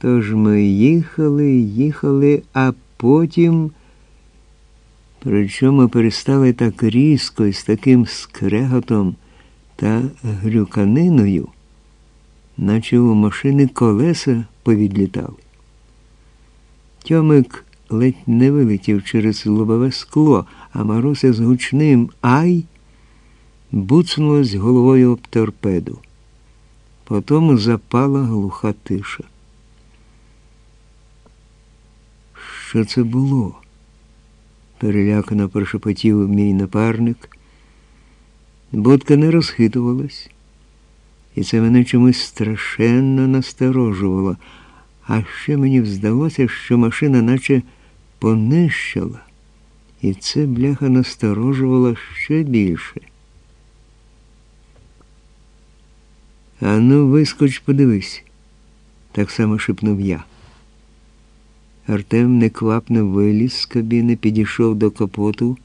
Тож ми їхали, їхали, а потім, причому перестали так різко і з таким скреготом та грюканиною, наче у машини колеса повідлітали. Тьомик ледь не вилетів через лобове скло, а Маруся з гучним Ай буцнулась головою об торпеду. Потім запала глуха тиша. Що це було? перелякано прошепотів мій напарник. Будка не розхитувалась, і це мене чомусь страшенно насторожувало. А ще мені здалося, що машина наче понищила, і це бляха насторожувало ще більше. Ану, вискоч, подивись, так само шепнув я. Артем неквапно виліз з кабіни, підійшов до капоту,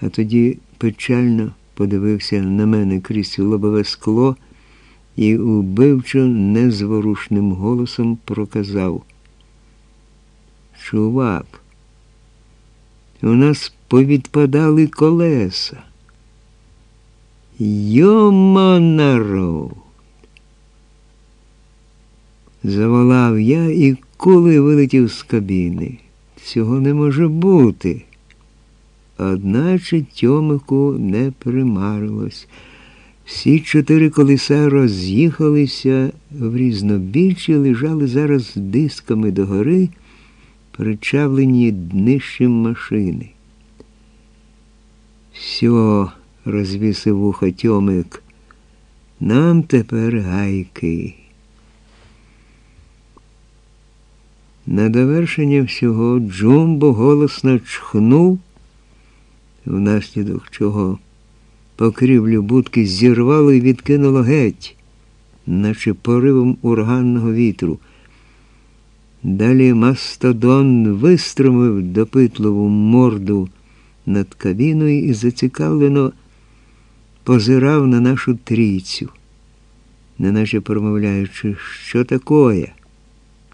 а тоді печально подивився на мене крізь лобове скло і убивчо незворушним голосом проказав. Чувак, у нас повідпадали колеса. Йома Заволав я і коли вилетів з кабіни. Цього не може бути. Одначе Тьомику не примарилось. Всі чотири колеса роз'їхалися в різнобіччі, лежали зараз дисками догори, причавлені днищем машини. Все, розвісив вуха Тьомик, нам тепер гайки. На довершення всього Джумбо голосно чхнув, внаслідок чого покрівлю будки зірвало і відкинуло геть, наче поривом ураганного вітру. Далі Мастодон вистромив допитливу морду над кабіною і зацікавлено позирав на нашу трійцю, неначе промовляючи, що такое,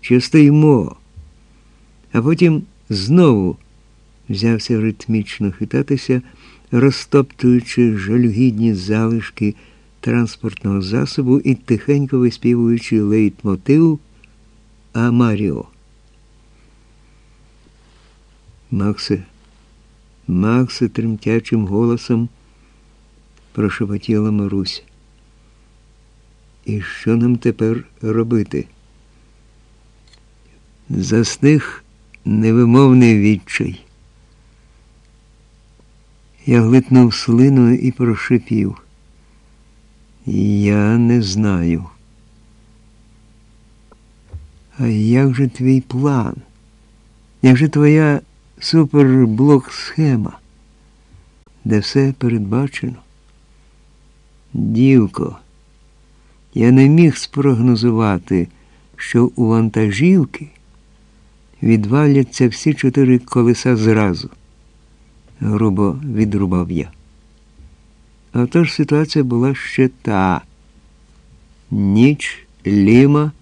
що стоїмо, а потім знову взявся ритмічно хитатися розтоптуючи жалюгідні залишки транспортного засобу і тихенько виспівуючи лейтмотив Амаріо. Максе, Максе тремтячим голосом прошепотіла Маруся. І що нам тепер робити? Застиг невимовний відчай. Я глитнув слину і прошипів. Я не знаю. А як же твій план? Як же твоя суперблок-схема, де все передбачено? Дівко, я не міг спрогнозувати, що у вантажівки відваляться всі чотири колеса зразу грубо відрубав я. Отож ситуація була ще та. Ніч, ліма.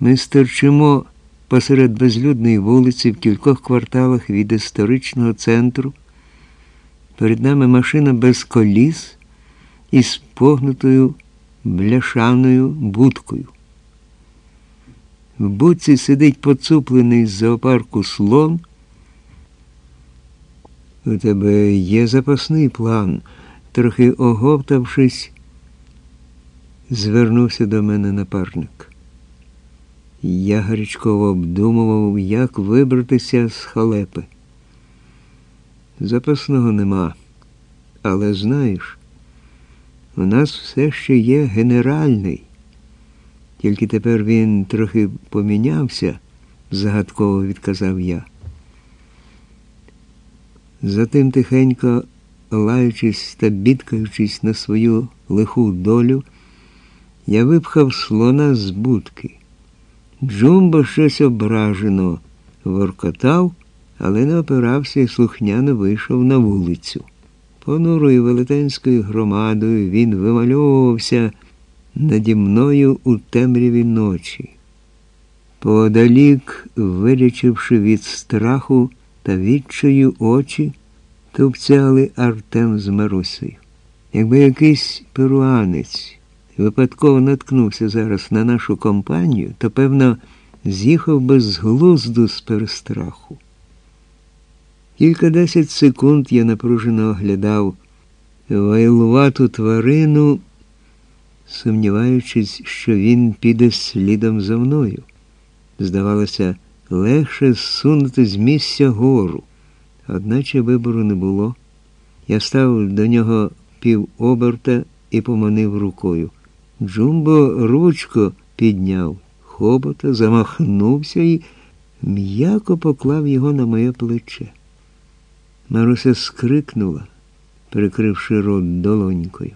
Ми стерчимо посеред безлюдної вулиці в кількох кварталах від історичного центру. Перед нами машина без коліс із погнутою бляшаною будкою. В будці сидить поцуплений з зоопарку слон. У тебе є запасний план, трохи оговтавшись, звернувся до мене напарник. Я гарячково обдумував, як вибратися з халепи. Запасного нема, але знаєш, у нас все ще є генеральний, тільки тепер він трохи помінявся, загадково відказав я. Затим тихенько, лаючись та бідкаючись на свою лиху долю, я випхав слона з будки. Джумбо щось ображено воркотав, але не опирався і слухняно вийшов на вулицю. Понурою велетенською громадою він вимальовувався наді мною у темряві ночі. Поодалік, вирячивши від страху та відчаю очі, тупцяли Артем з Марусею. Якби якийсь перуанець випадково наткнувся зараз на нашу компанію, то, певно, з'їхав би з глузду з перестраху. Кількадесять секунд я напружено оглядав вайлувату тварину, сумніваючись, що він піде слідом за мною. Здавалося, легше зсунути з місця гору, одначе вибору не було. Я став до нього півоберта і поманив рукою. Джумбо ручко підняв хобота, замахнувся і м'яко поклав його на моє плече. Маруся скрикнула, прикривши рот долонькою.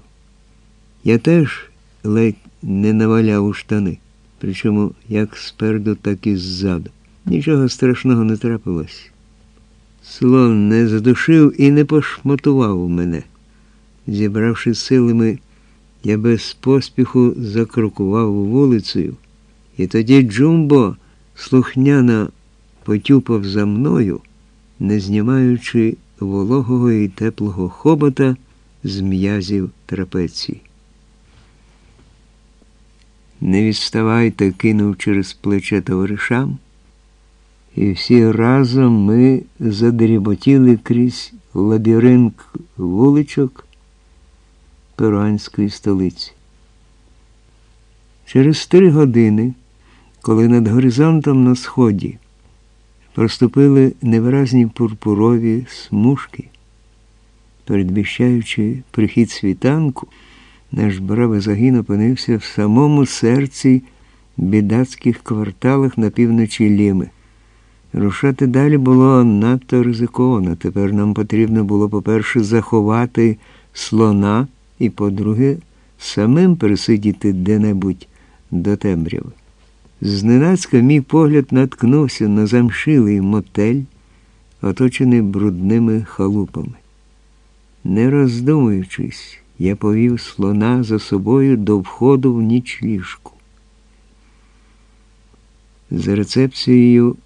Я теж ледь не наваляв у штани, причому як спереду, так і ззаду. Нічого страшного не трапилось. Слон не задушив і не пошмотував мене. Зібравши силами, я без поспіху закрокував вулицею, і тоді Джумбо слухняно потюпав за мною, не знімаючи вологого і теплого хобота з м'язів трапеції. Не відставайте, кинув через плече товаришам, і всі разом ми задріботіли крізь лабіринт вуличок перуанської столиці. Через три години, коли над горизонтом на сході проступили невиразні пурпурові смужки, передвіщаючи прихід світанку, наш бравий загін опинився в самому серці бідацьких кварталах на півночі Ліми. Рушати далі було надто ризиковано. Тепер нам потрібно було, по-перше, заховати слона і, по-друге, самим пересидіти де-небудь до темряви. Зненацька мій погляд наткнувся на замшилий мотель, оточений брудними халупами. Не роздумуючись, я повів слона за собою до входу в нічліжку. За рецепцією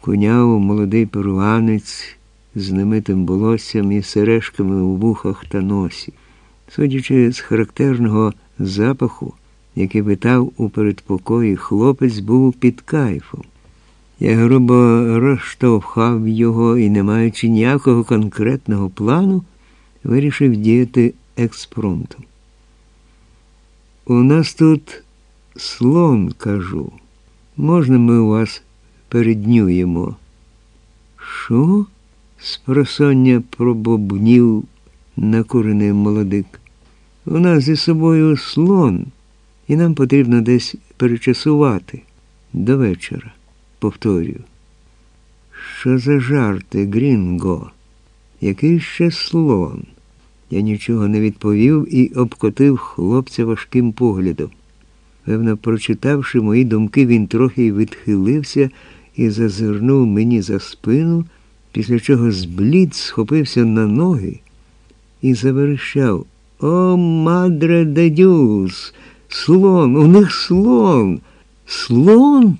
куняв молодий перуанець з немитим волоссям і сережками у вухах та носі. Судячи з характерного запаху, який витав у передпокої, хлопець був під кайфом. Я грубо розштовхав його і, не маючи ніякого конкретного плану, вирішив діяти експромтом. У нас тут слон, кажу. Можна ми у вас переднюємо? Що? Спросоння пробобнів накурений молодик. У нас зі собою слон, і нам потрібно десь перечасувати до вечора. Повторюю. Що за жарти, Грінго? Який ще слон? Я нічого не відповів і обкотив хлопця важким поглядом. Певно, прочитавши мої думки, він трохи відхилився і зазирнув мені за спину, після чого зблід схопився на ноги і заверещав О, мадре де дюс! Слон, у них слон! Слон?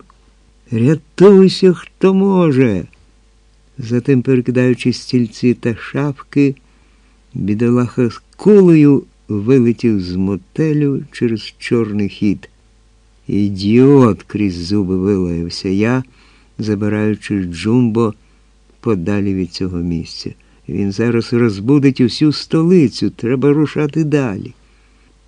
Рятуйся, хто може. Затим, перекидаючи стільці та шапки, бідолаха з кулею вилетів з мотелю через чорний хід. Ідіот крізь зуби вилаявся я, забираючи джумбо подалі від цього місця. Він зараз розбудить усю столицю, треба рушати далі.